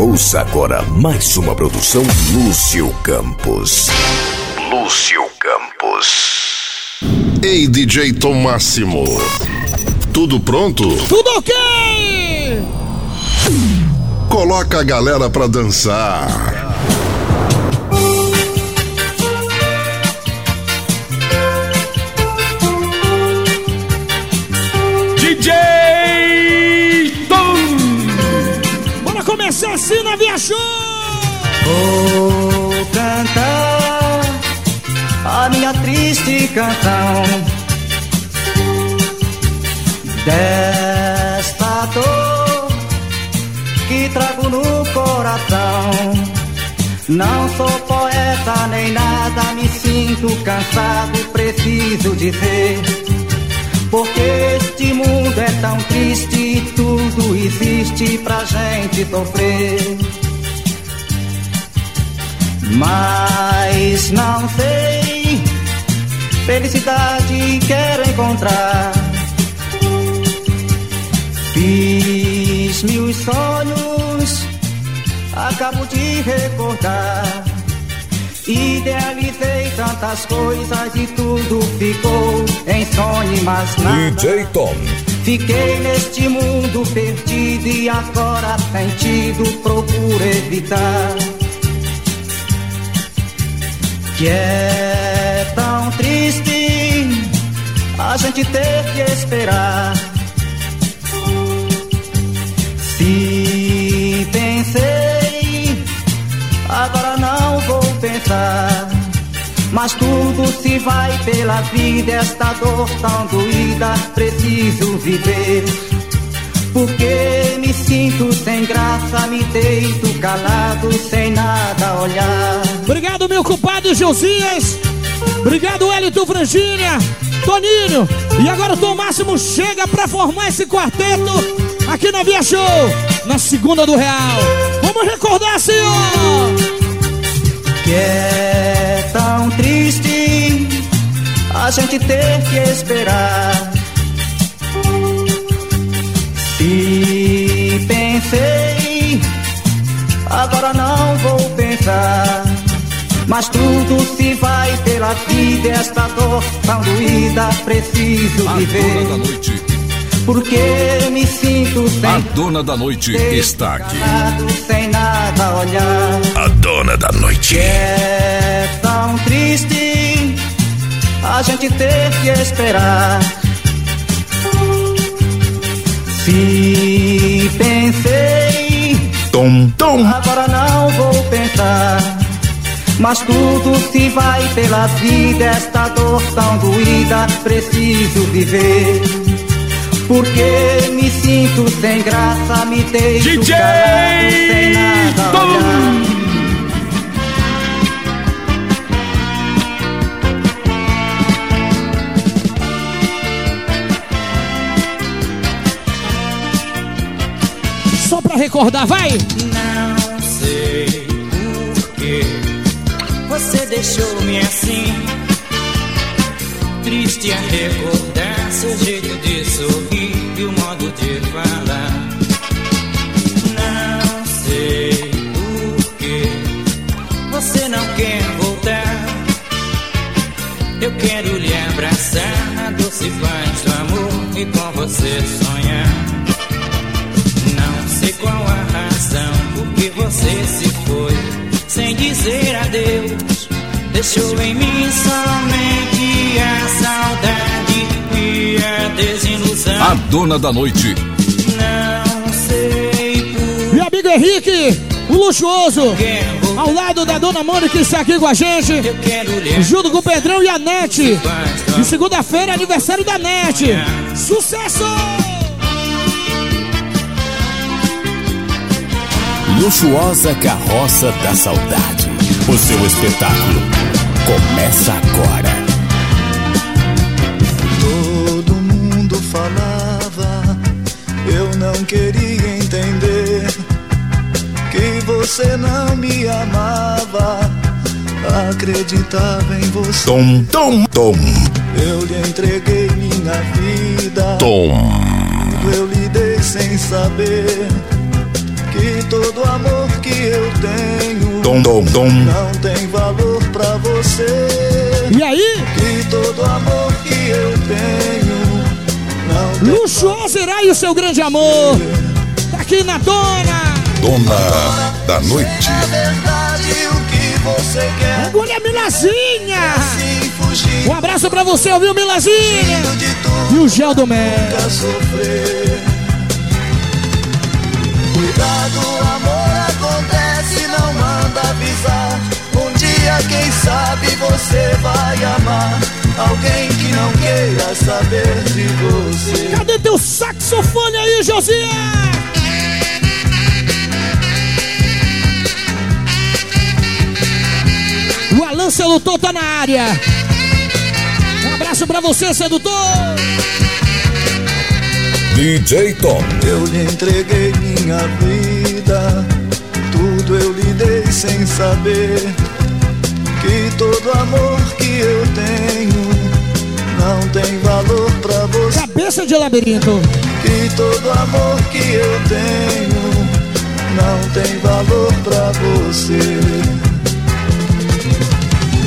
Ouça agora mais uma produção Lúcio Campos. Lúcio Campos. Ei, DJ Tom Máximo. Tudo pronto? Tudo ok! Coloca a galera pra dançar. Assim na Via Show! Vou cantar a minha triste canção desta dor que trago no coração. Não sou poeta nem nada, me sinto cansado, preciso dizer porque este mundo é tão triste tudo existe pra gente sofrer. Mas não sei, felicidade quero encontrar. Fiz mil sonhos, acabo de recordar. Idealizei tantas coisas e tudo ficou em sonho, mas nada. DJ Tom. Fiquei neste mundo perdido e agora sentido procuro evitar. Que é tão triste a gente ter que esperar. Se pensei, agora não vou pensar. Mas tudo se vai pela vida, esta dor tão doída, preciso viver. Porque me sinto sem graça, me deito calado, sem nada olhar. Obrigado, meu culpado Josias. Obrigado, Wellington Frangília, Toninho. E agora o Tom Máximo chega pra formar esse quarteto aqui na Via Show, na segunda do Real. Vamos recordar, senhor! Que é tão triste a gente ter que esperar. Se pensei, agora não vou pensar. Mas tudo se vai pela vida, esta dor tão doída, preciso viver. da noite. Porque me sinto sem. A dona da noite está aqui. Sem nada olhar. Dona da noite. É tão triste a gente ter que esperar. Se pensei, tom, tom. agora não vou pensar. Mas tudo se vai pela vida, esta dor tão doída, preciso viver. Porque me sinto sem graça, me deixo DJ calado, sem nada Tom. olhar. Pra recordar, vai! Não sei porquê você deixou-me assim. Triste a recordar seu jeito de sorrir e o modo de falar. Dizer adeus. Deixou em mim somente a saudade e a desilusão. A dona da noite. Não sei por Meu amigo Henrique, o luxuoso, ao lado da dona Mônica que está aqui com a gente, junto com o Pedrão e a Nete. paz do E segunda-feira é aniversário da Nete. Sucesso! Luxuosa Carroça da Saudade. O seu espetáculo começa agora. Todo mundo falava, eu não queria entender que você não me amava, acreditava em você. Tom, tom, tom, Eu lhe entreguei minha vida, tom. eu lhe dei sem saber. Que todo amor que eu tenho Dom, dom, dom. não tem valor pra você. E aí, Que todo amor que eu tenho não tem Luxuoso Irá e o seu grande amor. Tá aqui na dona. Dona da noite. É verdade o que você quer. Agulha Milazinha. Sim, fugir Um abraço pra você, ouviu, Milazinha? E o gel do Mel. Cuidado, amor acontece, não manda avisar. Um dia, quem sabe, você vai amar alguém que não queira saber de você. Cadê teu saxofone aí, Josias? O Alan Sedutor tá na área. Um abraço pra você, sedutor. DJ Tom. Eu lhe entreguei minha vida, tudo eu lhe dei sem saber que todo amor que eu tenho não tem valor pra você. Cabeça de labirinto. Que todo amor que eu tenho não tem valor pra você.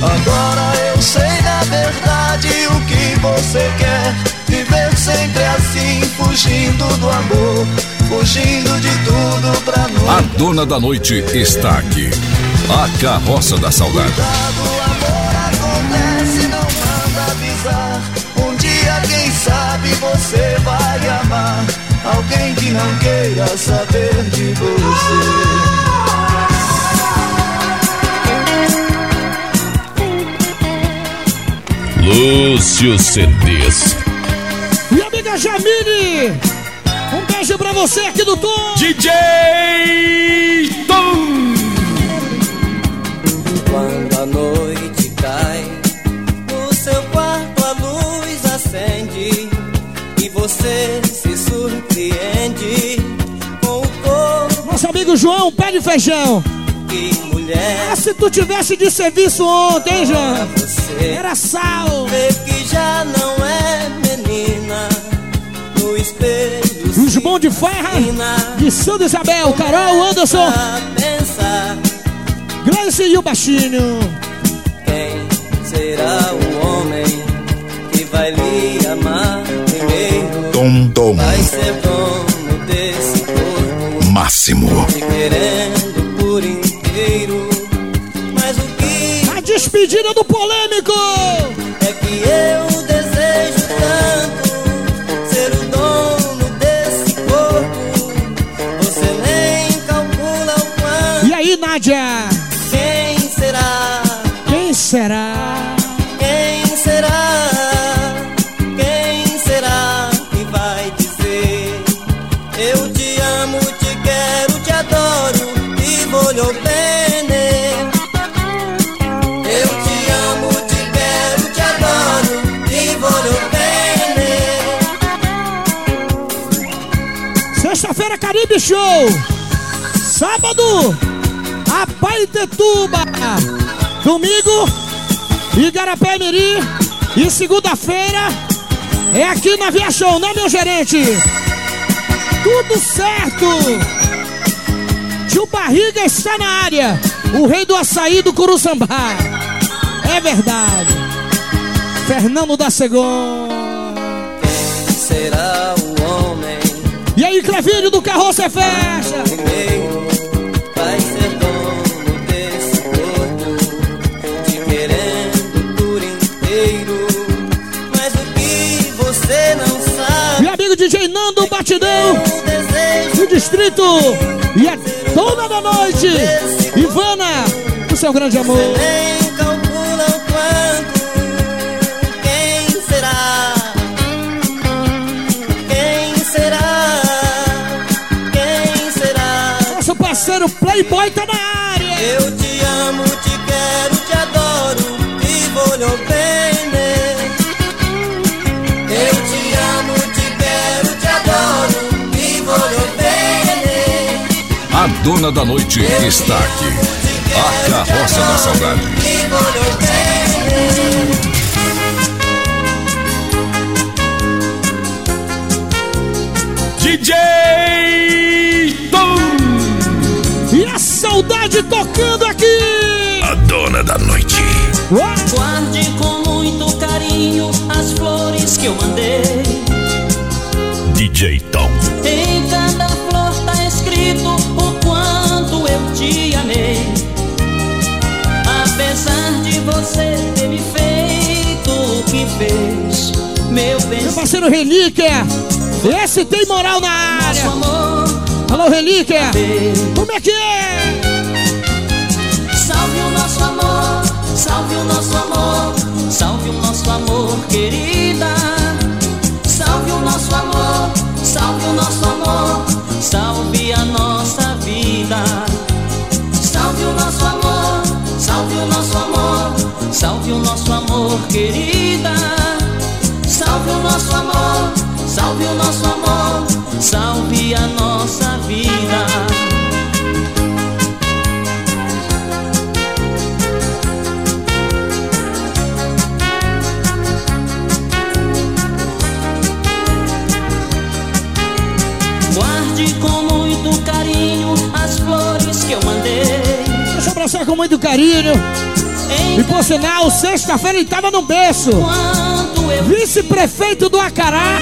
Agora eu sei na verdade o que você quer. Viver sempre assim, fugindo do amor, fugindo de tudo pra A nunca. dona da noite está aqui. A carroça da saudade. O amor acontece, não manda avisar. Um dia, quem sabe, você vai amar alguém que não queira saber de você. Lúcio CDs. Amiga Jamile. Um beijo pra você aqui do Tom. DJ Tom. Quando a noite cai, no seu quarto a luz acende e você se surpreende com o corpo Nosso amigo João, pé de feijão. que mulher Ah, se tu tivesse de serviço ontem, João? Era sal. Vê que já não é. Os bons de farra de Santa Isabel, Carol, Anderson, Gleice e o Baixinho. quem será o homem que vai lhe amar primeiro. Dom, dom. Vai ser dono desse corpo, Máximo. te querendo por inteiro. Mas o que A despedida do polêmico. Show. Sábado, Apaitetuba. Domingo, Igarapé Miri. E segunda-feira, é aqui na Via Show, né, meu gerente? Tudo certo. Tio Barriga está na área. O rei do açaí do Curuçambá. É verdade. Fernando da Segon. Quem será o Do é Festa. primeiro? Vai ser dono desse corpo, te querendo por inteiro. Mas o que você sabe, Meu amigo DJ Nando Batidão do Distrito. E a dona da noite, Ivana, o seu grande amor. Playboy tá na área. Eu te amo, te quero, te adoro e voglio bene. Eu te amo, te quero, te adoro e voglio bene. A dona da noite está aqui. A carroça da saudade. tocando aqui! A dona da noite. What? Guarde com muito carinho as flores que eu mandei. DJ Tom. Em cada flor tá escrito o quanto eu te amei. Apesar de você ter me feito o que fez, meu bem. Meu parceiro Relíquia, esse tem moral na área. Nosso amor. Alô, Relíquia! Como é que é? Salve o nosso amor, salve o nosso amor, querida. Salve o nosso amor, salve o nosso amor, salve a nossa vida. Salve o nosso amor, salve o nosso amor, salve o nosso amor, querida. Salve o nosso amor, salve o nosso amor, salve a nossa vida. Abraçar com muito carinho. E por sinal, sexta-feira ele tava no berço. Vice-prefeito do Acará,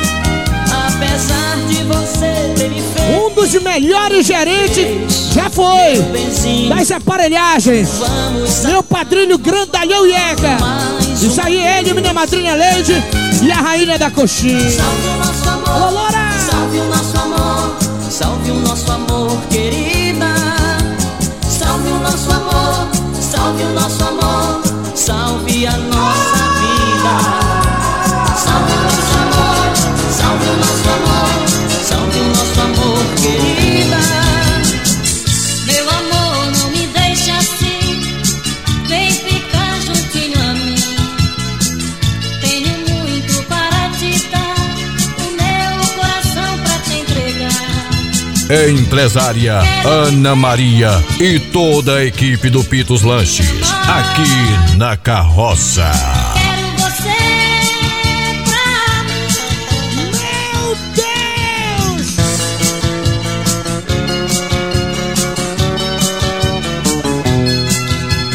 apesar de você ter me feito um dos melhores gerentes, já foi. benzinho, Das aparelhagens. Meu padrinho grandalhão Ieca. Isso aí, ele, minha madrinha Leide e a rainha da coxinha. Salve o nosso amor, Alô, Loura! salve o nosso amor, salve o nosso amor, querida. Salve o nosso amor, salve a nossa Empresária Ana Maria e toda a equipe do Pitos Lanches, aqui na carroça. Quero você pra. Meu Deus!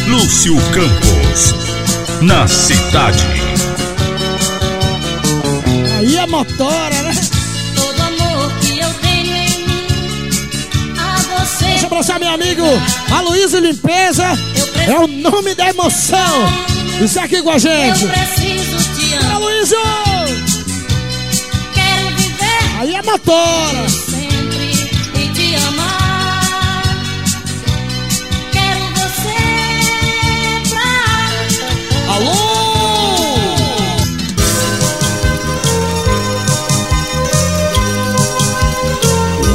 Lúcio Campos, na cidade. Aí é motora, amigo Aloysio Limpeza. É o nome da emoção. Isso aqui com a Eu gente. preciso te amar. Aloysio! Quero viver Aí é motora. sempre e te amar. Quero você pra. Alô!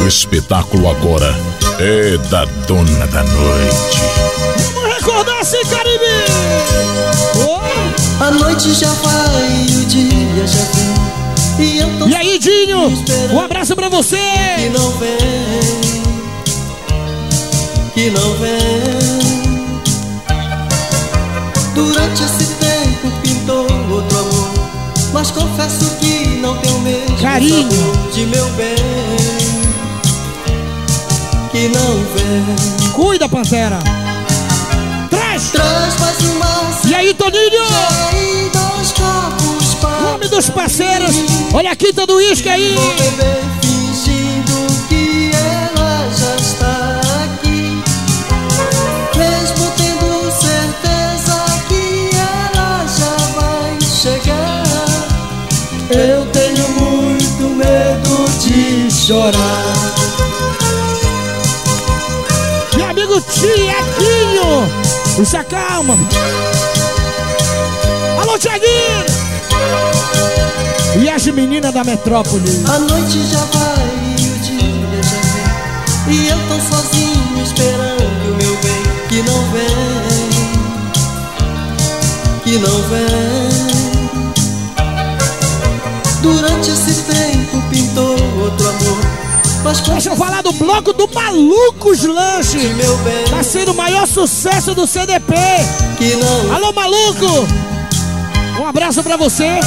O espetáculo agora é da dona da noite. Vamos recordar esse Caribe! Oh! A noite já vai, o dia já vem. E eu tô E aí, Dinho? Um abraço pra você! que não vem, que não vem. Durante esse tempo pintou outro amor, mas confesso que não tem o mesmo Carinho. de meu bem, que não. Cuida, Pantera! Traz! Traz mais uma E aí, Toninho? Nome dos parceiros! Olha a quinta do uísque aí! Vou beber fingindo que ela já está aqui Mesmo tendo certeza que ela já vai chegar Eu tenho muito medo de chorar Tiaguinho! Se acalma! Alô, Tiaguinho! E as meninas da metrópole? A noite já vai e o dia já vem E eu tô sozinho esperando o meu bem Que não vem Que não vem Durante esse tempo Deixa eu falar do bloco do Malucos Lanche! Tá sendo o maior sucesso do CDP! Não Alô, maluco! Um abraço pra você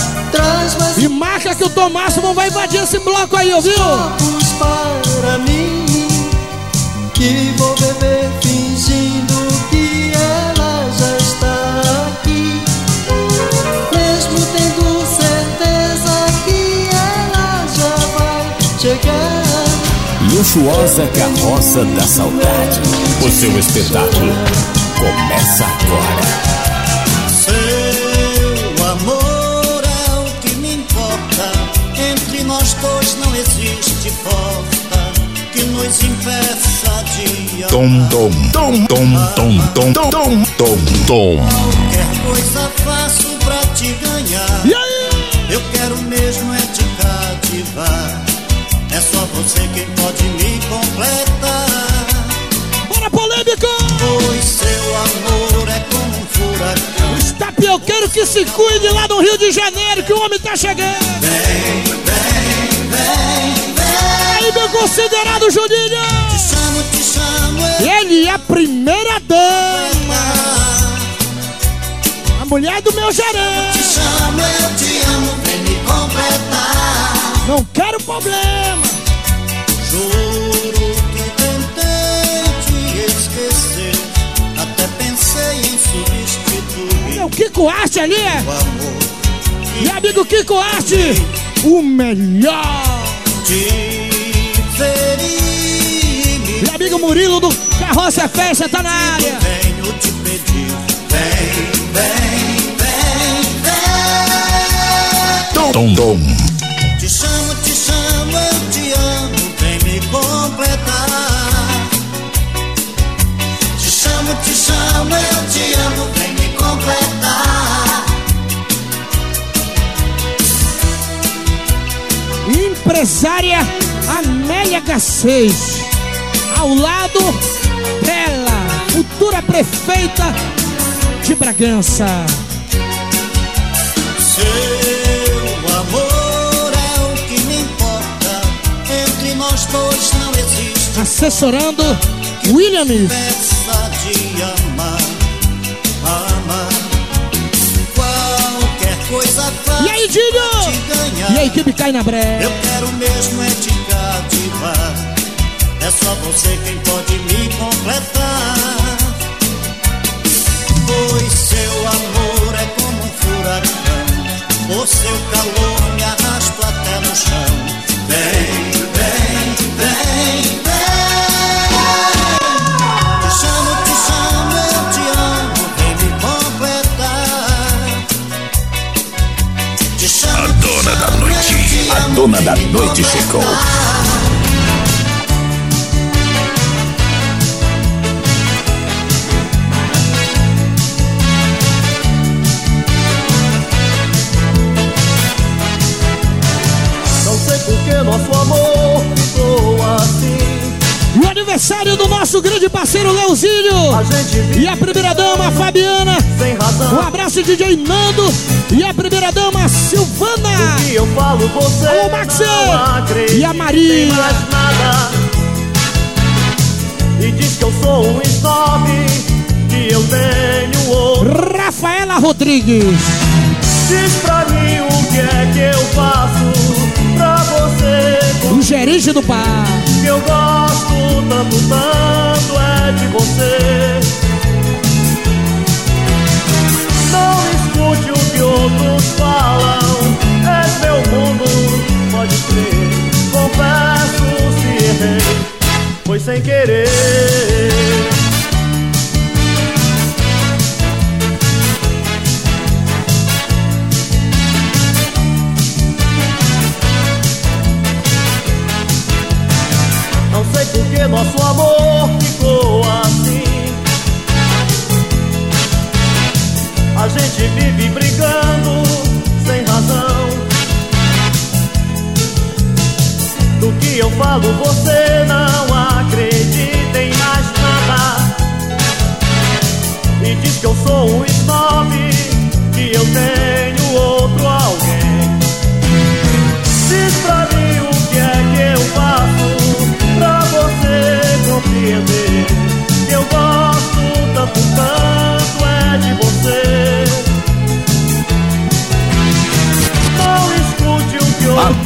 e marca que o Tom Máximo vai invadir esse bloco aí, ouviu? copos para mim Que vou beber fingindo luxuosa carroça da saudade. O seu espetáculo começa agora. Seu amor é o que me importa. Entre nós dois não existe porta que nos impeça de. Tom, tom, tom, tom, tom, tom, tom, tom, tom, tom. Qualquer coisa faço pra te ganhar. E aí? Eu quero mesmo é te cativar. É só você quem completar. Bora polêmica! Pois seu amor é como um furacão. Os tapioqueiros que se cuide lá no Rio de Janeiro, que o homem tá chegando. Vem, vem, vem, vem. Aí, meu considerado Juninho! Te chamo, te chamo, eu Ele é a primeira dama, a mulher do meu te gerente. chamo, eu te amo, vem me completar. Não quero problema. Juro Meu Kiko Arte ali é. o amor E amigo Kiko Arte, o melhor. E amigo Murilo do Carroça é Festa tá na área. Venho te pedir, vem, vem, vem, vem. Tom, tom. Te chamo, te chamo, eu te amo, vem me completar. Te chamo, te chamo, eu te amo, Empresária Amélia H6. Ao lado dela, futura prefeita de Bragança. Seu amor é o que me importa. Entre nós dois não existe Assessorando Williams. E aí, Dinho? E a equipe cai na Eu brecha. quero mesmo é te cativar. É só você quem pode me completar. Pois seu amor é como um furacão. O seu calor me arrasta até no chão. Vem, vem, vem. Dona da noite chegou. Aniversário do nosso grande parceiro Leozinho. A E a primeira dama Fabiana. Um abraço DJ Nando. E a primeira dama Silvana. E eu falo você Alô, Maxi! E a Maria? E diz que eu sou um snob, que eu tenho outro. Rafaela Rodrigues. Diz pra mim o que é que eu faço pra você. O gerente do bar. Que eu gosto tanto, tanto é de você. Não escute o que outros falam. É meu mundo, pode crer. Confesso se errei, foi sem querer. Não sei por que nosso amor ficou assim. A gente vive brigando sem razão. Do que eu falo, você não acredita em mais nada. E diz que eu sou um snob, que eu tenho outro alguém. Diz pra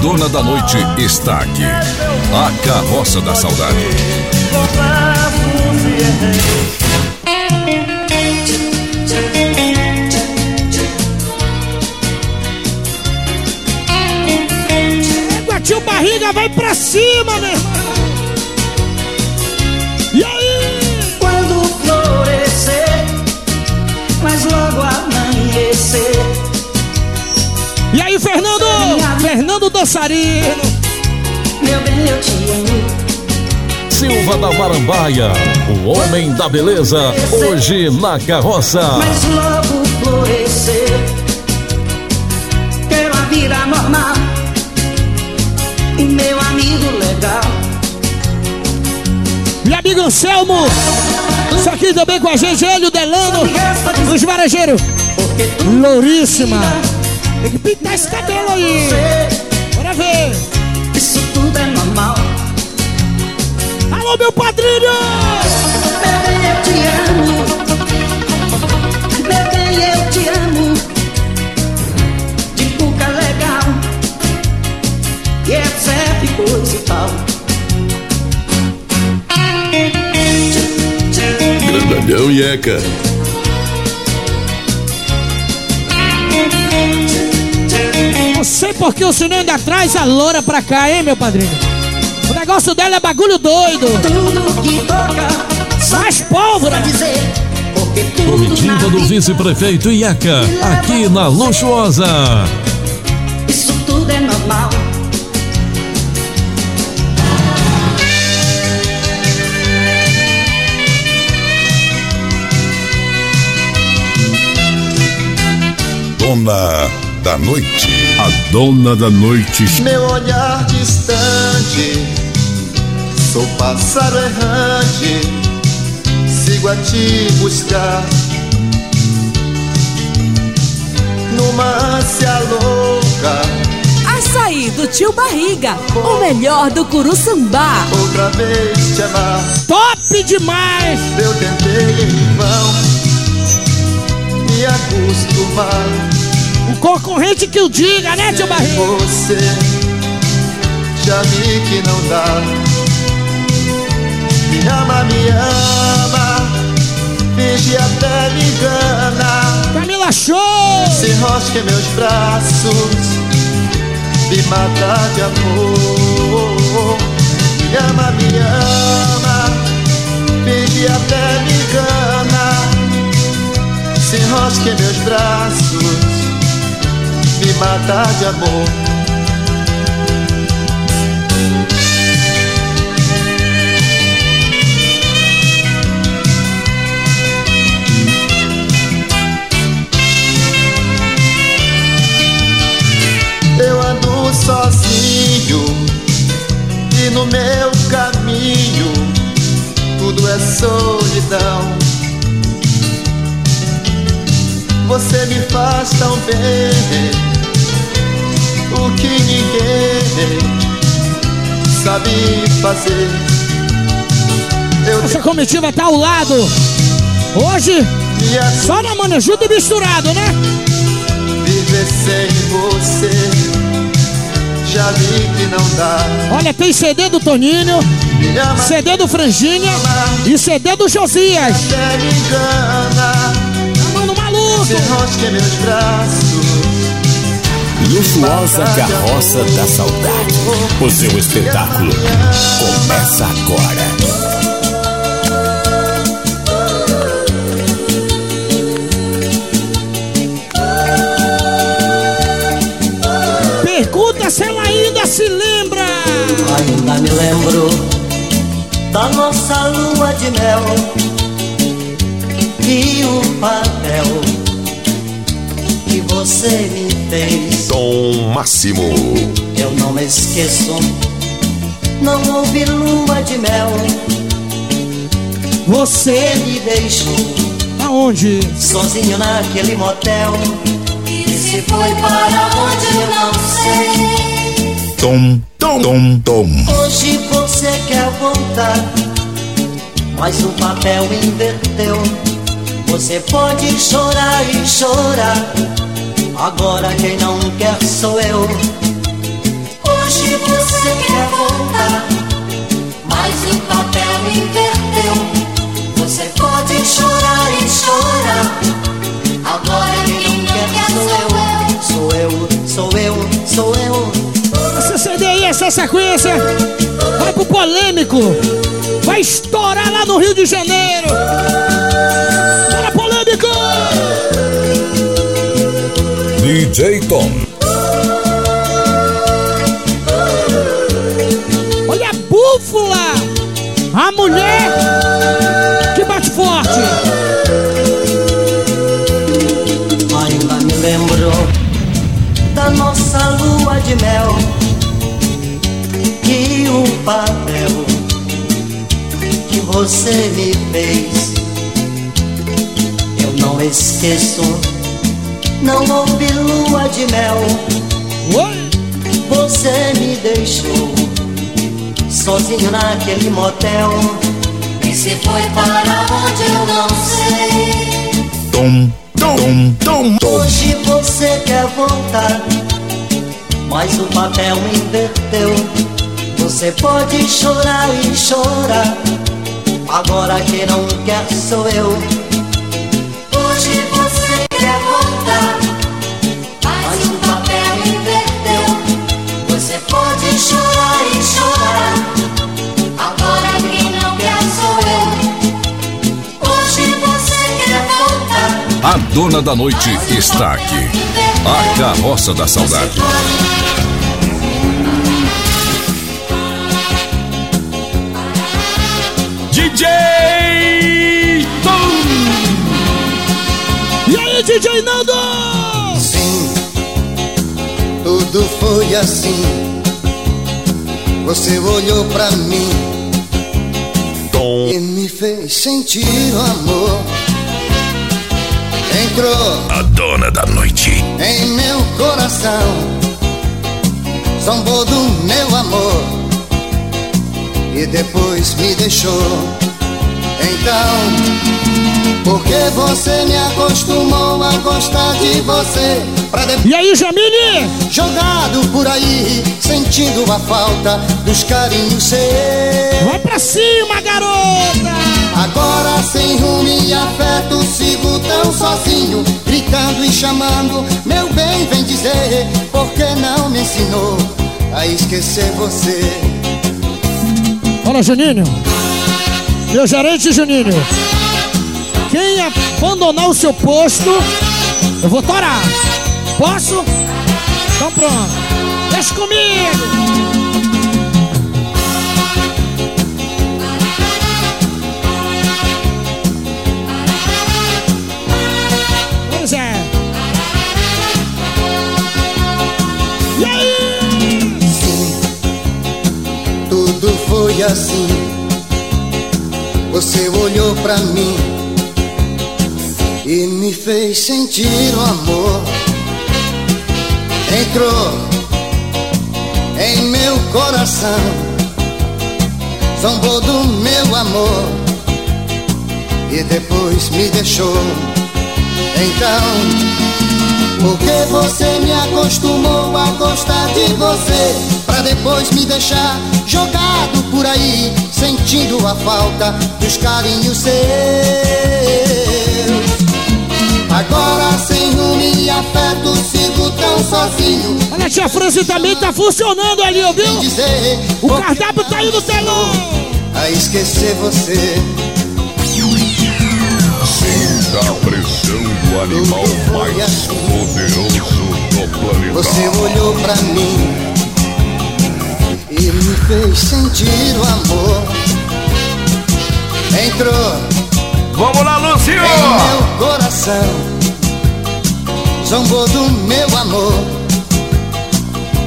dona da noite está aqui. A carroça da saudade. Égua, tio Barriga vai pra cima, meu irmão. E aí? Quando florescer, mas logo amanhecer. E aí, Fernando? Fernando Dançarino. Meu bem, eu te amo. Silva da Marambaia, o homem da beleza, hoje na carroça. Mas logo florescer Quero a vida normal E meu amigo legal E amigo Anselmo, isso aqui também com a gente, ele, o Delano, os varejeiros. Louríssima. Tem que pintar esse cabelo aí. Bora ver. Isso tudo é normal Alô, meu padrinho! Meu bem, eu te amo Meu bem, eu te amo De cuca legal E é certo e coisa e tal Grandalhão e Eca. Não sei por que o senhor ainda traz a loura pra cá, hein, meu padrinho? O negócio dela é bagulho doido. Tudo que toca Mais pólvora. Comitiva do vice-prefeito Iaca, aqui na Luxuosa. Isso tudo é normal Dona da noite. A dona da noite. Meu olhar distante, sou pássaro errante, sigo a te buscar. Numa ânsia louca, Açaí do tio Barriga, o melhor do Curuçambá. outra vez te amar. Top demais! Eu tentei em vão me acostumar. O concorrente que o diga, né, tio Barriga? Você já vi que não dá. Me ama, me ama, finge até me engana. Camila Show! Se enrosca em meus braços, me mata de amor. Me ama, me ama, finge até me engana. Se enrosca em meus braços, me mata de amor. Eu ando sozinho e no meu caminho tudo é solidão. Você me faz tão bem o que ninguém sabe fazer. Eu Essa comitiva tá ao lado. Hoje, me acuso só na manejuda e misturado, né? viver sem você. Já vi que não dá. Olha, tem CD do Toninho, CD do Franjinha e CD do Josias. até me engana. Maluco! Se enrosca em meus braços. Luxuosa Carroça da Saudade. O seu espetáculo começa agora. Pergunta se ela ainda se lembra. Ainda me lembro da nossa lua de mel e o papel você me fez. Tom Máximo. Eu não me esqueço, não houve lua de mel. Você me deixou Aonde? sozinho naquele motel. E se foi para onde eu não sei. Tom, tom, tom, tom. Hoje você quer voltar, mas o papel inverteu. Você pode chorar e chorar. Agora quem não quer sou eu. Hoje você quer voltar, mas o papel inverteu. Você pode chorar e chorar. Agora quem não quer sou eu. Sou eu, sou eu, sou eu. Essa CD aí, essa sequência, vai pro polêmico. Vai estourar lá no Rio de Janeiro. DJ Tom. Olha a búfala! A mulher que bate forte. Ainda me lembro da nossa lua de mel e o papel que você me fez. Eu não esqueço, não houve lua de mel. Você me deixou sozinho naquele motel. E se foi para onde eu não sei. Tom, tom, tom, tom. Hoje você quer voltar, mas o papel inverteu. Você pode chorar e chorar, agora quem não quer sou eu. Hoje você quer voltar, dona da noite está aqui. A carroça da saudade. DJ Tom! E aí, DJ Nando? Sim, tudo foi assim. Você olhou pra mim e me fez sentir o amor. Entrou A dona da noite. em meu coração, zombou do meu amor e depois me deixou. Então, por que você me acostumou a gostar de você? Pra E aí, Jamile? jogado por aí, sentindo a falta dos carinhos seus. Vai pra cima, garota! Agora sem rumo e afeto, sigo tão sozinho, gritando e chamando. Meu bem, vem dizer, por que não me ensinou a esquecer você? Olha, Juninho. Meu gerente, Juninho. Quem abandonar o seu posto, eu vou torar. Posso? Então pronto. Deixa comigo. Foi assim. Você olhou pra mim e me fez sentir o amor. Entrou em meu coração, zombou do meu amor e depois me deixou. Então, por que você me acostumou a gostar de você? Depois me deixar jogado por aí, sentindo a falta dos carinhos seus. Agora sem rumo e afeto, sigo tão sozinho. Olha, a tia Franzi também tá funcionando ali, viu? Dizer O cardápio tá aí no telão. a esquecer você. Sinta a pressão do animal mais poderoso do planeta. Você olhou pra mim fez sentir o amor. Entrou Vamos lá, Lúcio! em meu coração, zombou do meu amor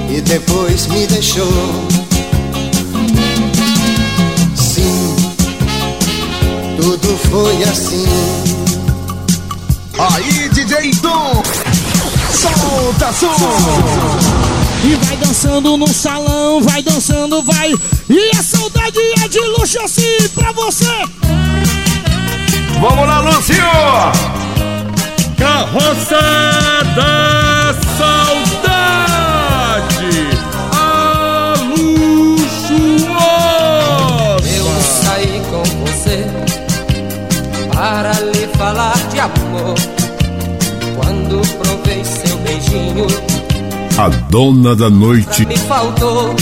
e depois me deixou. Sim, tudo foi assim. Aí, DJ Tom. Solta som. E vai dançando no salão, vai dançando, vai. E a saudade é de luxo assim pra você. Vamos lá, Lúcio! Carroça da Saudade! A luxuosa! Eu saí com você para lhe falar de amor. Quando provei seu beijinho, a dona da noite. Me faltou,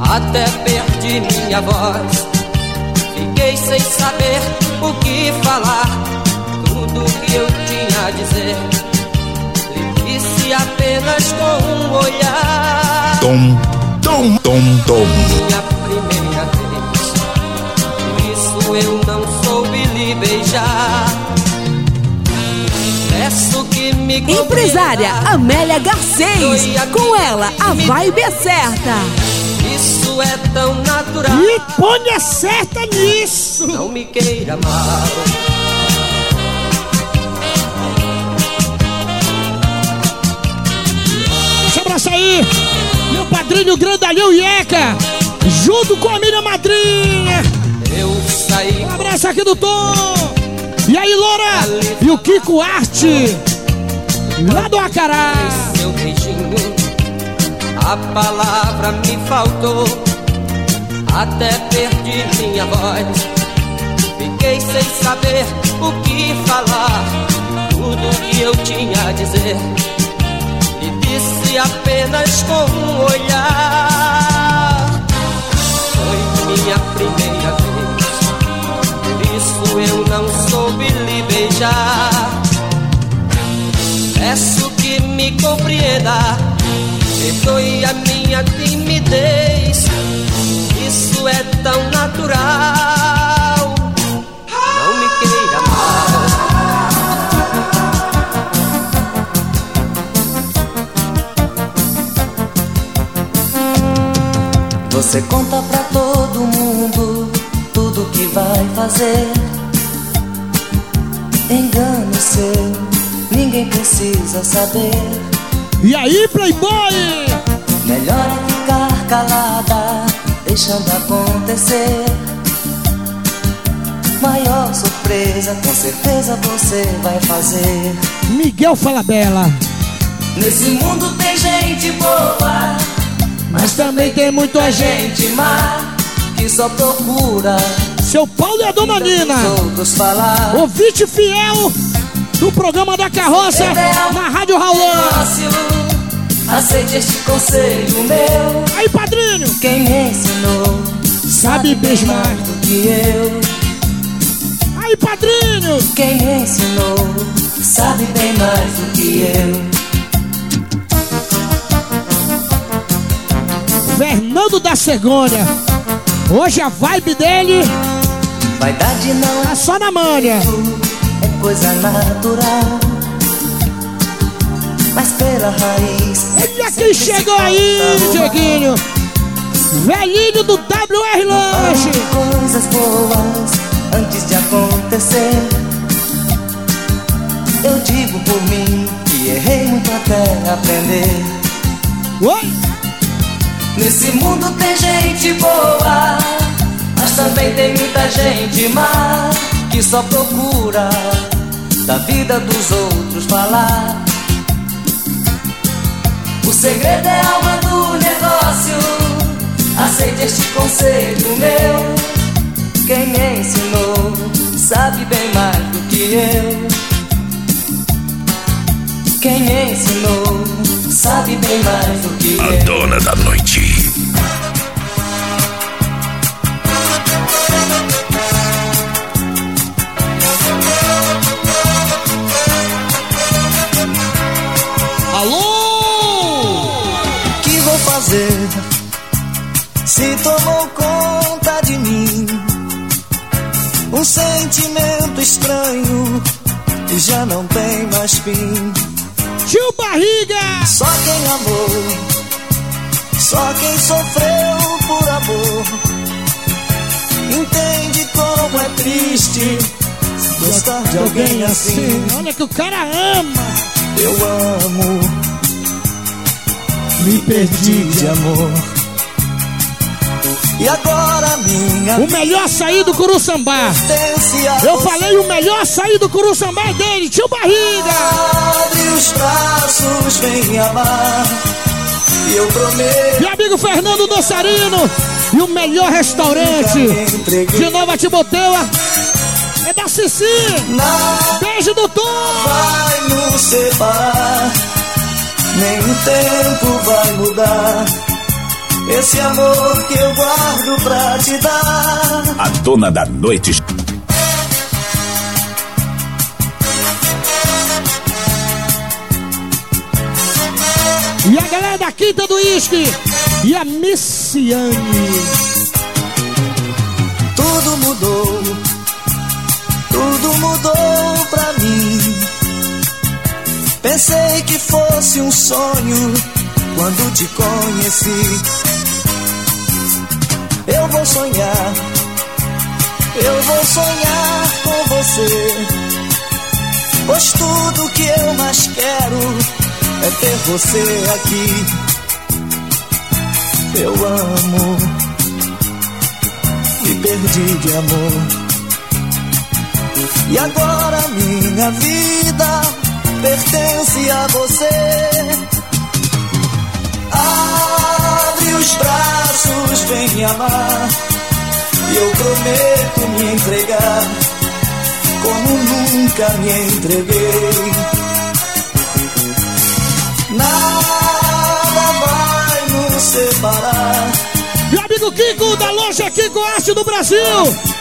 até perdi minha voz. Fiquei sem saber o que falar, tudo que eu tinha a dizer. Lhe disse apenas com um olhar. Tom, tom, tom, tom. Minha primeira vez, por isso eu não soube lhe beijar. Empresária Amélia Garcês. Com ela, a vibe é certa. Isso é tão natural. E ponha certa nisso. Não me queira mal. Deixa eu abraçar aí. Meu padrinho Grandalhão Ieca. Junto com a minha madrinha. Eu saí. Um abraço aqui do Tom. E aí, Loura? E o Kiko Arte. Lá do Acará. Seu beijinho, a palavra me faltou. Até perdi minha voz. Fiquei sem saber o que falar. Tudo que eu tinha a dizer. E disse apenas com um olhar. Foi minha primeira vez. Por isso eu não soube lhe beijar. Peço que me compreenda, perdoe a minha timidez. Isso é tão natural. Não me queira mal. Você conta pra todo mundo tudo que vai fazer. Engano seu, ninguém precisa saber. E aí, Playboy? Melhor é ficar calada, deixando acontecer. Maior surpresa, com certeza você vai fazer. Miguel Falabella. Nesse mundo tem gente boa, Mas também tem muita gente. gente má que só procura Seu Paulo e a Dona Nina. Ouvinte fiel do programa da carroça na Rádio. Fácil, aceite este conselho meu. Aí, padrinho. Quem me ensinou Sabe bem mais. do que eu. Aí, padrinho. Quem me ensinou sabe bem mais do que eu. Fernando da Cegonha. Hoje a vibe dele Vaidade não é só na manha. É coisa natural. Mas pela raiz. Olha quem chegou aí, Dieguinho. Velhinho do WR Lanche. Coisas boas antes de acontecer. Eu digo por mim que errei muito até aprender. Oi. Nesse mundo tem gente boa, mas também tem muita gente má que só procura da vida dos outros falar. O segredo é a alma do negócio. Aceite este conselho meu. Quem me ensinou sabe bem mais do que eu. Quem me ensinou sabe bem mais do que A eu. dona da noite. Vou fazer se tomou conta de mim? Um sentimento estranho que já não tem mais fim. Tio Barriga. Só quem amou, só quem sofreu por amor, entende como é triste gostar de alguém assim. Olha que o cara ama. Eu amo, me perdi de amor. E agora minha O melhor açaí do Curuçambá. Eu falei o melhor açaí do Curuçambá é dele, tio Barriga. Abre os braços, vem amar. E eu prometo Meu amigo Fernando Dossarino. E o melhor restaurante de Nova Timoteua é da Cici. nada Beijo do Tom. vai nos separar. Nem o tempo vai mudar. Esse amor que eu guardo pra te dar. A dona da noite. E a galera da Quinta do Isque. E a Missiane. Tudo mudou, tudo mudou pra mim. Pensei que fosse um sonho quando te conheci. Eu vou sonhar, eu vou sonhar com você. Pois tudo que eu mais quero é ter você aqui. Eu amo, me perdi de amor. E agora minha vida pertence a você. Abre os braços, vem me amar. E eu prometo me entregar como nunca me entreguei. Nada vai nos separar. Amigo Kiko, da loja Kiko Arte do Brasil.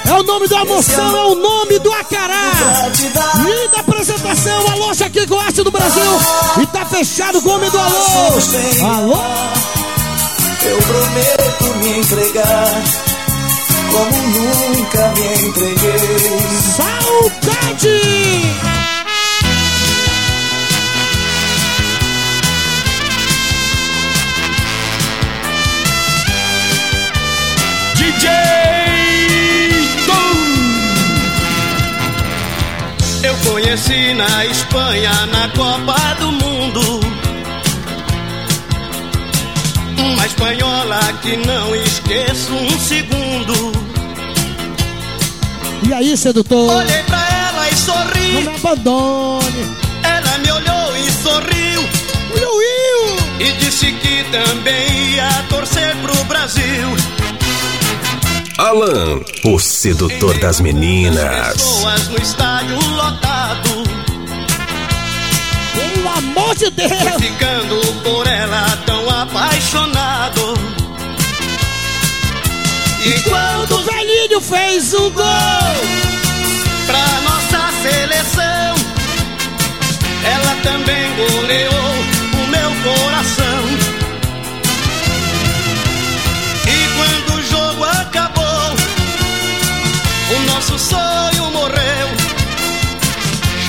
É o nome da moção, é o nome do Acará. Linda apresentação, a loja Kiko Arte do Brasil. E tá fechado o nome do alô. Alô? Eu prometo me entregar como nunca me entreguei. Saudade! Conheci na Espanha na Copa do Mundo. Uma espanhola que não esqueço um segundo. E aí, sedutor? Olhei pra ela e sorri. Não me abandone. Ela me olhou e sorriu. E disse que também ia torcer pro Brasil. Alan, o sedutor das meninas. Pessoas no estádio lotado. Pelo amor de Deus! Fui ficando por ela tão apaixonado. E Quando o velhinho fez o gol, pra nossa seleção, ela também goleou o meu coração.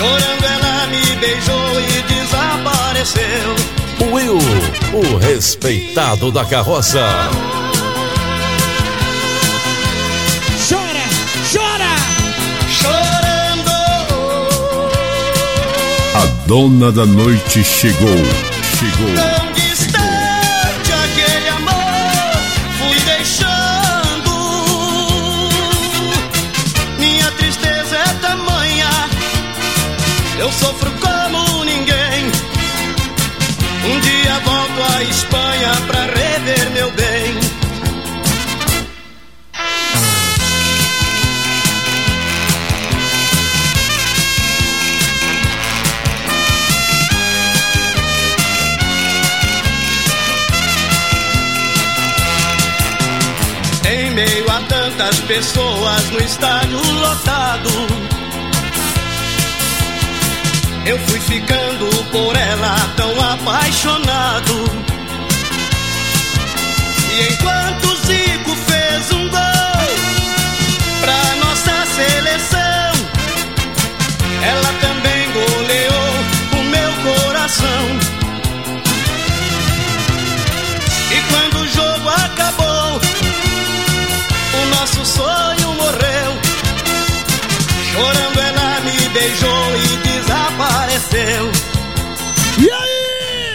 Chorando ela me beijou e desapareceu. Will, o respeitado da carroça. chora, chora! Chorando. A dona da noite chegou. Chegou. Tantas pessoas no estádio lotado, eu fui ficando por ela tão apaixonado. E enquanto Zico fez um gol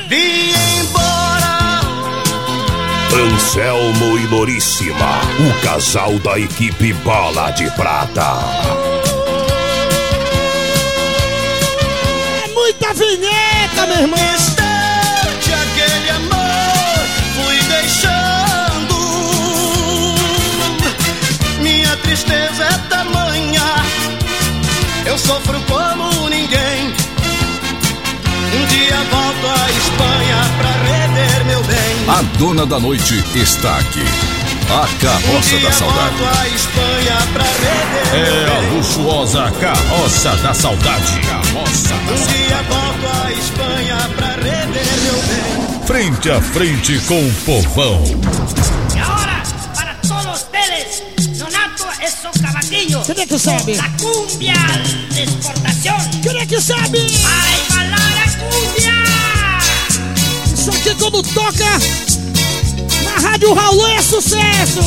Vim embora. Anselmo e Loríssima, o casal da equipe Bola de Prata. É muita vinheta, meu irmão! Distante aquele amor fui deixando. Minha tristeza é tamanha, eu sofro como. Um dia volto à Espanha pra rever meu bem. A dona da noite está aqui. A Um carroça dia da saudade. volto à Espanha pra rever meu É a bem. luxuosa carroça da saudade. Carroça da Um dia volto à Espanha pra rever meu bem. Frente a frente com o povão. Y ahora, para todos ustedes, Donato su caballero. Marquinhos. Quem é que sabe? La cumbia de exportación. Quem é que sabe? Vai falar a. Isso aqui quando toca na Rádio Raul é sucesso.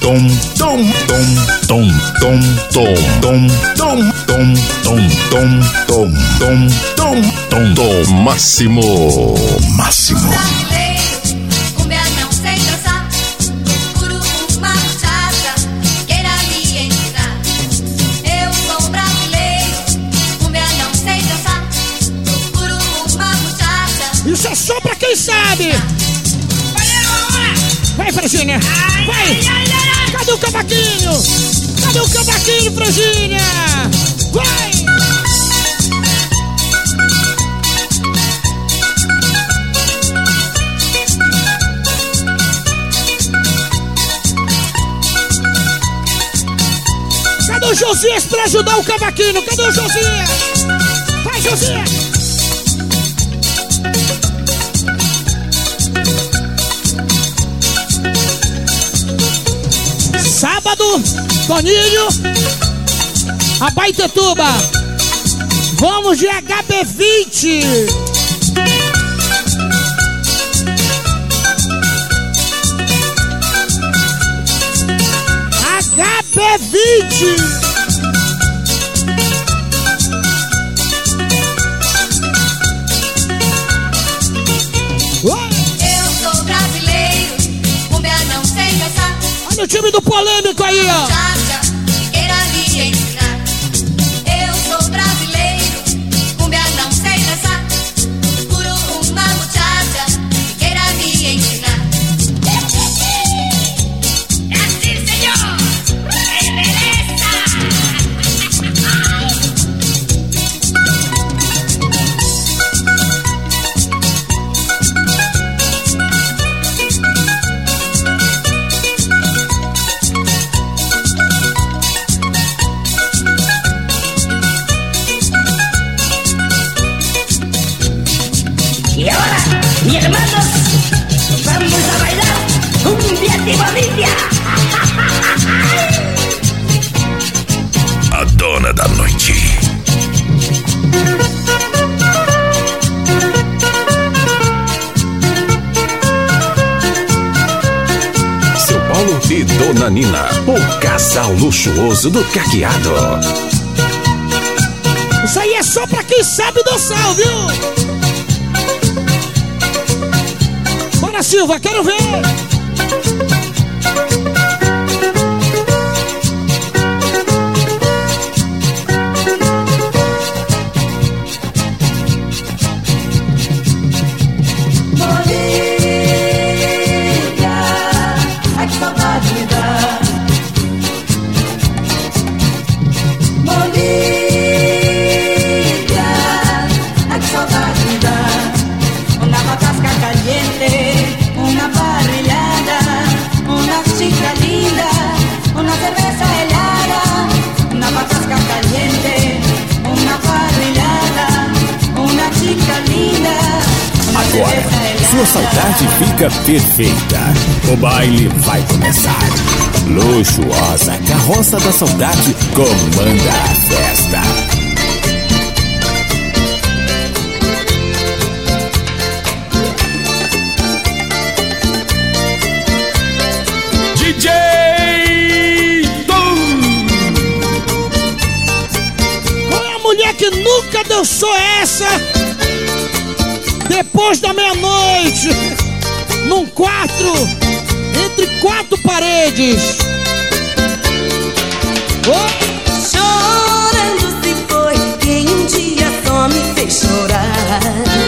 Tom, tom, tom, tom, tom, tom, tom, tom, tom, tom, tom, tom, tom, tom, tom, tom, máximo, máximo. Sabe. Vai, Frangínia. Vai. Cadê o cavaquinho? Cadê o cavaquinho, Frangínia? Vai. Cadê o Josias pra ajudar o cavaquinho? Cadê o Josias? Vai, Josias. Sábado, Toninho, Abaitetuba. Vamos de HB20. HB20. Time do polêmico aí, ó. Luxuoso do caqueado. Isso aí é só pra quem sabe dançar, viu? Bora, Silva, quero ver. Fica perfeita. O baile vai começar. Luxuosa Carroça da Saudade comanda a festa. DJ é a mulher que nunca dançou essa? Depois da meia-noite, num quarto, entre quatro paredes. Chorando se foi quem um dia só me fez chorar.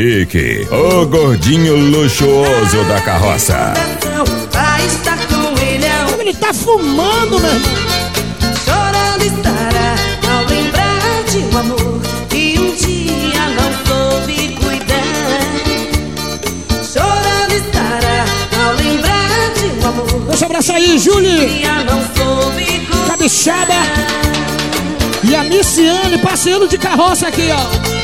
Henrique, o gordinho luxuoso da carroça. Pra estar com ele Ele tá fumando, meu irmão. Chorando estará ao lembrar de um amor que um dia não soube cuidar. Chorando estará ao lembrar de um amor Deixa eu abraçar aí, Julie. Capixaba. E a Missiane passeando de carroça aqui, ó.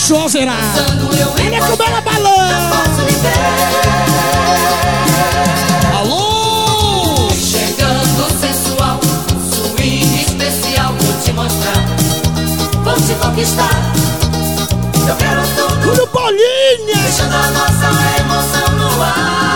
Subir, descer, Luxuosa irá. dançando eu e Olha como ela ver. Alô! Chegando sensual, swing especial, vou te mostrar, vou te conquistar. Eu quero tudo, Tudo bolinha! deixando a nossa emoção no ar.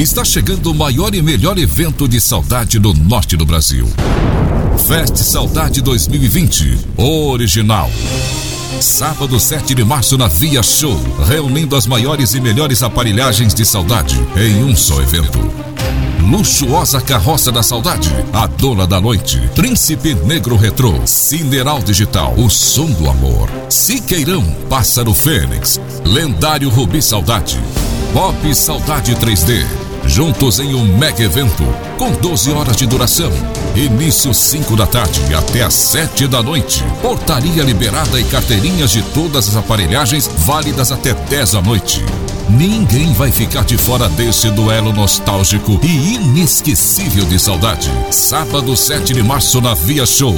Está chegando o maior e melhor evento de saudade no norte do Brasil. Fest Saudade 2020, original. Sábado 7 de março na Via Show, reunindo as maiores e melhores aparelhagens de saudade em um só evento. Luxuosa Carroça da Saudade, A Dona da Noite, Príncipe Negro Retrô, Cineral Digital, O Som do Amor, Siqueirão, Pássaro Fênix, Lendário Rubi Saudade, Pop Saudade 3D, juntos em um mega evento com 12 horas de duração. Início 5 da tarde até às 7 da noite. Portaria liberada e carteirinhas de todas as aparelhagens válidas até 10 da noite. Ninguém vai ficar de fora desse duelo nostálgico e inesquecível de saudade. Sábado 7 de março na Via Show.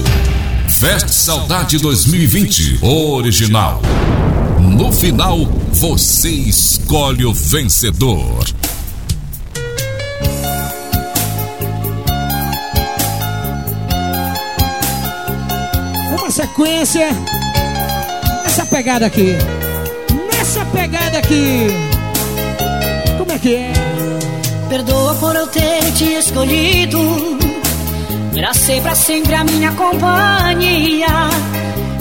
Fest Saudade 2020 Original. No final, você escolhe o vencedor. Sequência. Nessa pegada aqui. Nessa pegada aqui. Como é que é? Perdoa por eu ter te escolhido. Era ser pra sempre a minha companhia.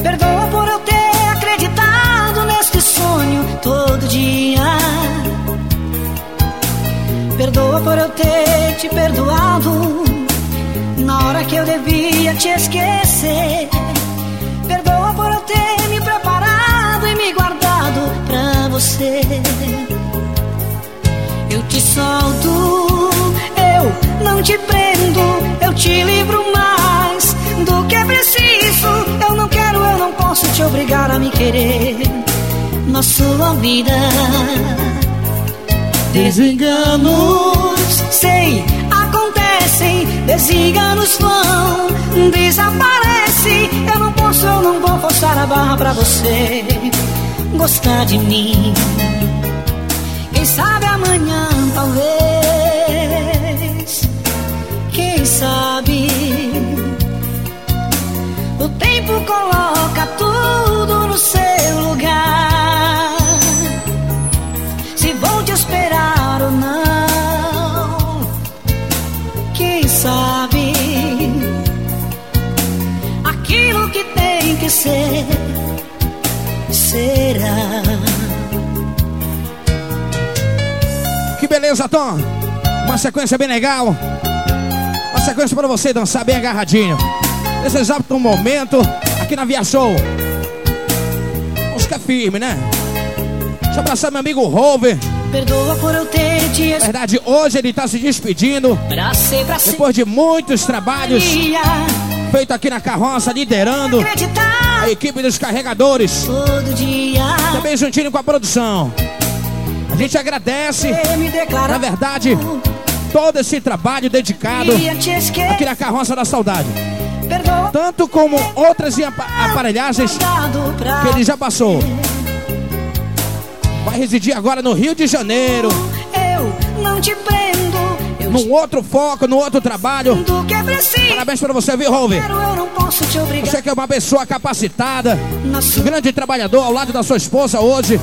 Perdoa por eu ter acreditado neste sonho todo dia. Perdoa por eu ter te perdoado na hora que eu devia te esquecer. Você. Eu te solto, eu não te prendo, eu te livro mais do que é preciso. Eu não quero, eu não posso te obrigar a me querer na sua vida. Desenganos, sei, acontecem, desenganos vão, desaparece. Eu não posso, eu não vou forçar a barra pra você gostar de mim. Quem sabe amanhã, talvez. Quem sabe? O tempo coloca tudo no seu lugar. Se vou te esperar ou não. Quem sabe? Aquilo que tem que ser, será. Que beleza, Tom. Uma sequência bem legal. Uma sequência pra você dançar bem agarradinho. Nesse exato momento, aqui na Via Show. Música firme, né? Deixa eu abraçar meu amigo Rover. Perdoa por eu ter te Na verdade, hoje ele tá se despedindo. Pra ser, pra ser. Depois de muitos trabalhos feitos aqui na carroça, liderando acreditar a equipe dos carregadores. todo dia. Também juntinho com a produção. A gente agradece, na verdade, todo esse trabalho dedicado aqui na carroça da saudade. Tanto como outras apa- aparelhagens que ele já passou. Vai residir agora no Rio de Janeiro, Eu não te prendo, num outro foco, num outro trabalho. é. Parabéns pra você, viu, obrigar. Você que é uma pessoa capacitada, um grande trabalhador ao lado da sua esposa hoje,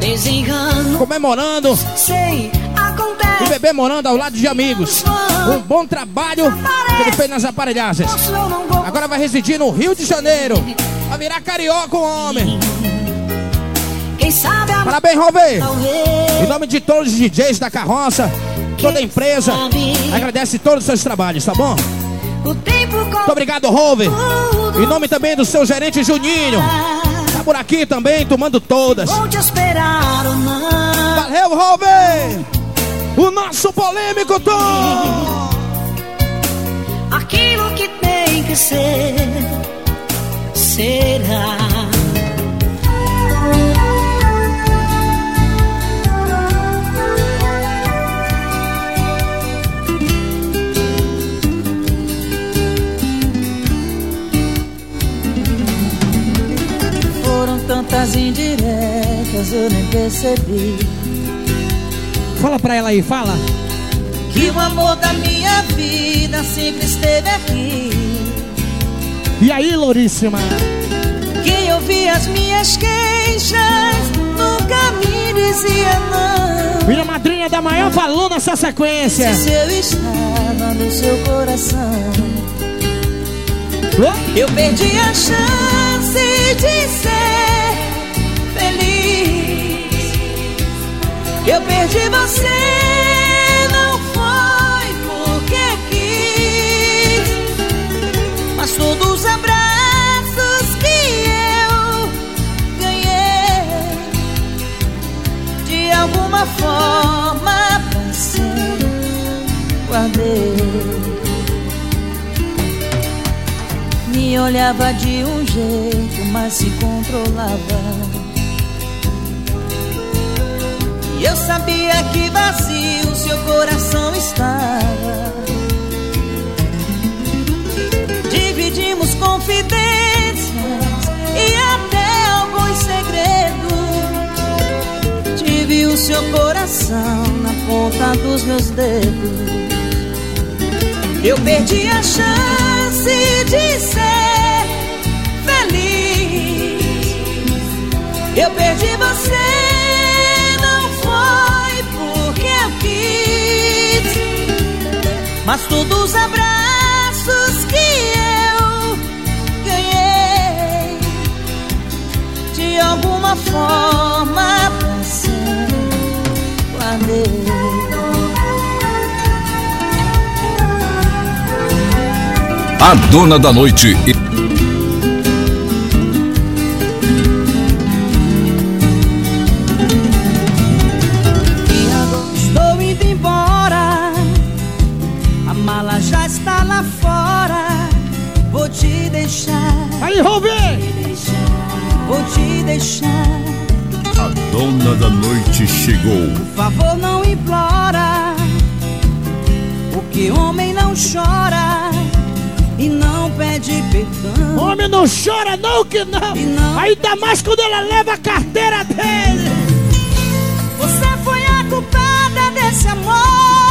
desengano, comemorando sei, e acontece. bebê morando ao lado de amigos. Um bom trabalho que ele fez nas aparelhagens. Agora vai residir no Rio de Janeiro. Vai virar carioca o homem. Quem sabe a Parabéns, Rover. Em nome de todos os DJs da carroça, toda a empresa, agradece todos os seus trabalhos, tá bom? Muito obrigado, Rover. Em nome também do seu gerente Juninho. Tá por aqui também, tomando todas. Vou te esperar ou não. Valeu, Rover. O nosso polêmico Tom. Aquilo que tem que ser, será. Tantas indiretas, eu nem percebi. Fala pra ela aí, fala. Que o amor da minha vida sempre esteve aqui. E aí, Louríssima? Quem ouvia as minhas queixas nunca me dizia não. Minha madrinha dá maior valor nessa sequência. Se eu estava no seu coração. Eu perdi a chance de ser Perdi você, não foi porque quis. Mas todos os abraços que eu ganhei, de alguma forma pensei, guardei. Me olhava de um jeito, mas se controlava. E eu sabia que vazio seu coração estava. Dividimos confidências e até alguns segredos. Tive o seu coração na ponta dos meus dedos. Eu perdi a chance de ser feliz. Eu perdi você, Mas todos os abraços que eu ganhei De alguma forma você guardei A Dona da Noite deixar. A dona da noite chegou. Por favor, não implora. Porque homem não chora e não pede perdão. Homem não chora não que não. Ainda mais quando ela leva a carteira dele. Você foi a culpada desse amor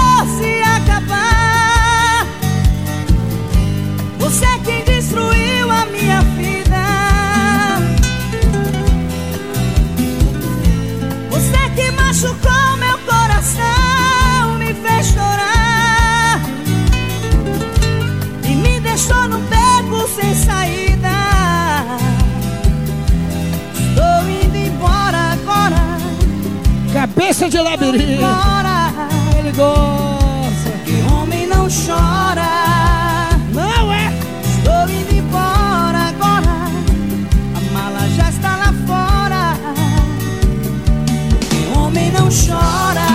Cabeça de labirinto. Embora. Ele gosta. Que homem não chora. Não é? Estou indo embora agora. A mala já está lá fora. Que homem não chora.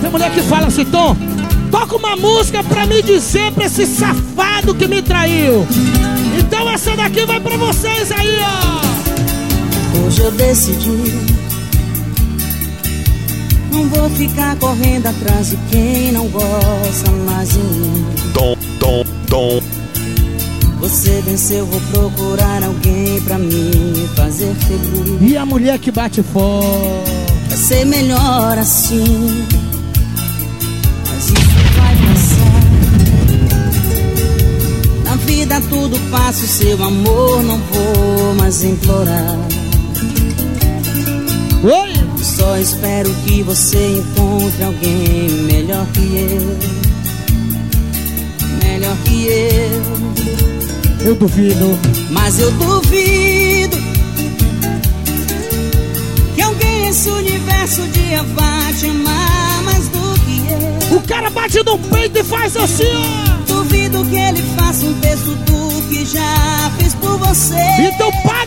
Tem mulher que fala assim, Tom, toca uma música pra me dizer pra esse safado que me traiu. Então essa daqui vai pra vocês aí, ó. Hoje eu decidi. Não vou ficar correndo atrás de quem não gosta mais de mim. Tom, tom, tom. Você venceu, vou procurar alguém pra me fazer feliz. E a mulher que bate forte. Vai ser melhor assim. Mas isso vai passar. Na vida tudo passa, o seu amor não vou mais implorar. Só espero que você encontre alguém melhor que eu. Melhor que eu. Eu duvido. Mas eu duvido que alguém nesse universo um dia vá te amar mais do que eu. O cara bate no peito e faz assim, ó. Duvido que ele faça um terço do que já fiz por você. Então paga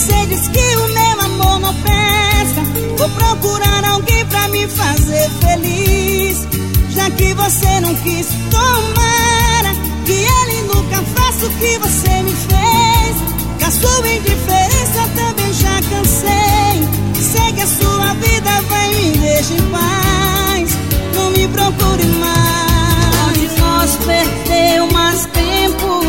você diz que o meu amor não presta, vou procurar alguém pra me fazer feliz. Já que você não quis, tomara que ele nunca faça o que você me fez. Que a sua indiferença também já cansei. Segue a sua vida, vai me deixa em paz. Não me procure mais. Onde nós perdeu mais tempo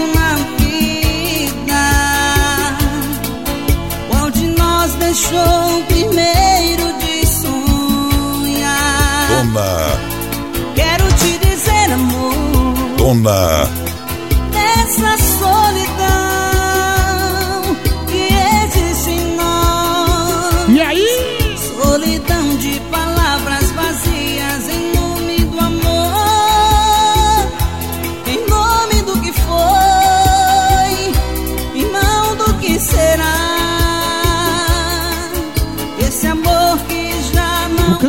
deixou primeiro de sonhar? Dona, Quero te dizer, amor, dona. dessa solidão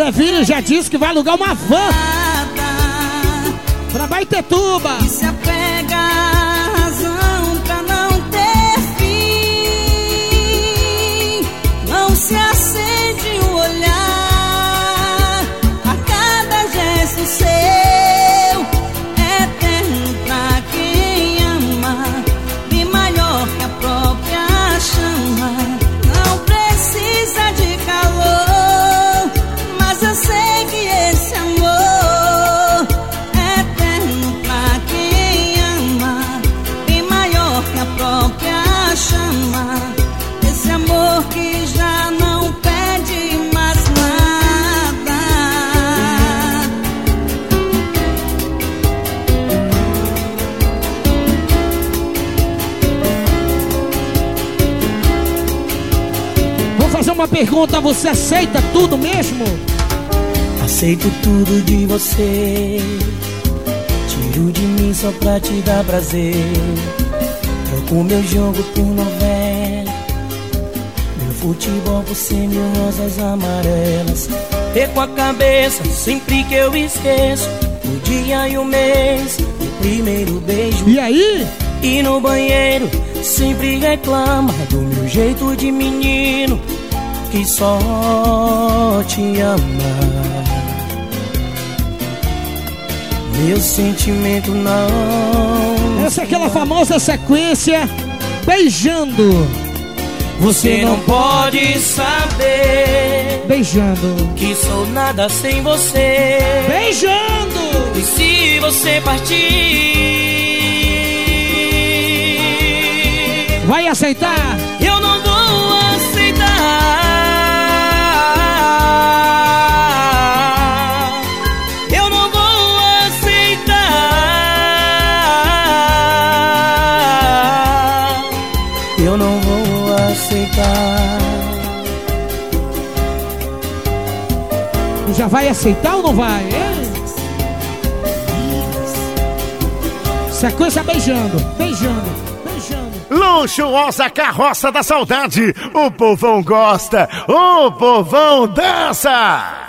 Clevinho já disse que vai alugar uma van pra Baitetuba. Pergunta, você aceita tudo mesmo? Aceito tudo de você. Tiro de mim só pra te dar prazer. Troco meu jogo por novela. Meu futebol por mil rosas amarelas. Perco a cabeça sempre que eu esqueço. O dia e o mês, o primeiro beijo. E aí? E no banheiro sempre reclama do meu jeito de menino que só te ama. Meu sentimento não. Essa é aquela famosa sequência beijando. Você não pode saber Beijando. que sou nada sem você. Beijando. E se você partir, Vai aceitar? Já vai aceitar ou não vai? hein? Sequência beijando, beijando, beijando. Luxuosa carroça da saudade. O povão gosta, o povão dança.